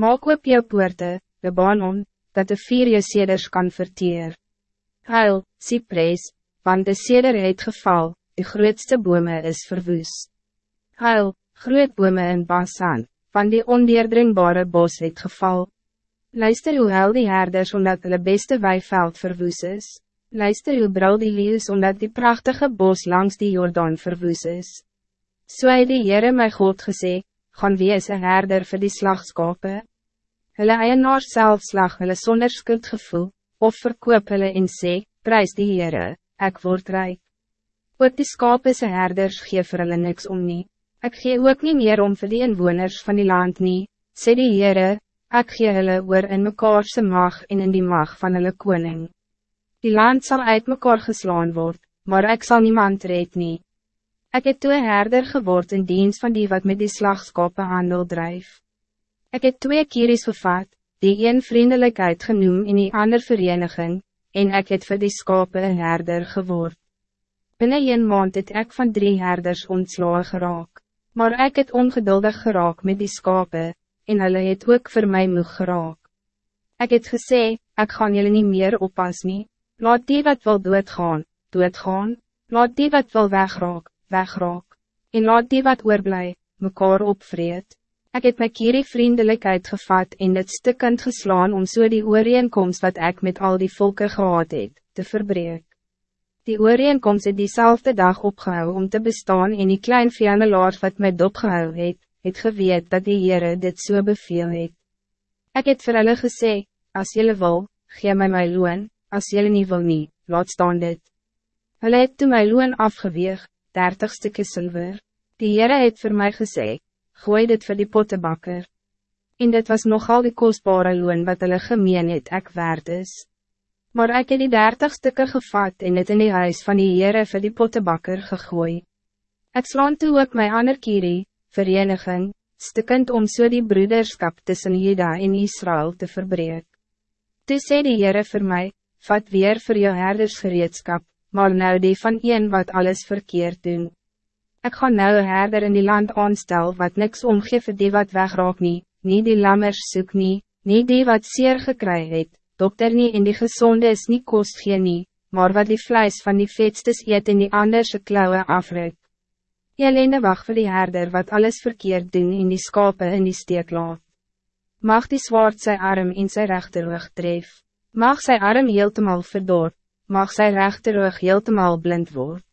Maak op jou poorte, de baan om, dat de vier je seders kan verteer. Huil, Cypress, want de seder het geval, de grootste bome is verwoes. Huil, groot bome in Basan, van die ondeerdringbare bos het geval. Luister hoe huil die herders omdat hulle beste weiveld verwoes is. Luister hoe brul die leeuws omdat die prachtige bos langs die Jordaan verwoes is. So het die Heere my God gesê, gaan wees een herder vir die slagskape. Hulle eienaar self slag hulle sonder skuldgevoel, of verkoop hulle en sê, prijs die Heere, ek word rijk. Ook die skape se herders gee vir hulle niks om nie. Ek gee ook niet meer om vir die inwoners van die land nie, sê die Heere, ek gee hulle oor in mekaarse mag en in die mag van hulle koning. Die land zal uit mekaar geslaan word, maar ik zal niemand red nie. Ek het twee herder geword in dienst van die wat met die slagskape handel drijf. Ik het twee kieries gevat, die een vriendelijkheid genoem in die ander vereniging, en ik het vir die skape een herder geword. Binnen een maand het ek van drie herders ontslaan geraak. Maar ik het ongeduldig geraak met die skape, en hulle het ook voor mij moeg geraak. Ik het gesê, ik gaan jullie niet meer oppas nie, laat die wat wil doodgaan, doodgaan, laat die wat wil wegraak, wegraak, en laat die wat oorblij, mekaar opvreet. Ik het my kierie vriendelijkheid gevat en dit stikkend geslaan om so die ooreenkomst wat ik met al die volken gehad het, te verbreken. Die ooreenkomst het diezelfde dag opgehou om te bestaan en die klein vijandelaar wat my dopgehou het, het geweet dat die Heere dit so beveel het. Ek het vir hulle gesê, as jullie wil, gee my my loon, as jullie niet wil nie, laat staan dit. Hulle het toe my loon afgeweeg, 30 stukken zilver. Die Heere het vir my gesê, gooi dit vir die pottebakker. En dit was nogal die kostbare loon wat hulle gemeen het ek waard is. Maar ik heb die dertig stukken gevat en het in die huis van die Heere vir die pottebakker gegooi. Het slaan toe ook my ander kierie, vereniging, stukkend om so die broederskap tussen Juda en Israël te verbreek. Toe sê die Heere vir my, vat weer voor jou herdersgereedskap, maar nou die van een wat alles verkeerd doen. Ik ga nou een herder in die land aanstel wat niks omgeef vir die wat wegraak nie, nie die lammers soek nie, nie die wat zeer gekry het, dokter nie en die gezonde is niet kost gee nie, maar wat die vlijs van die vetstes eet en die anderse klauwe afruk. Jelene wacht vir die herder wat alles verkeerd doen in die skape in die steek laat. Mag die zwaard sy arm in sy rechterrug tref. Mag sy arm heeltemal verdor, mag sy rechterrug heeltemal blind word.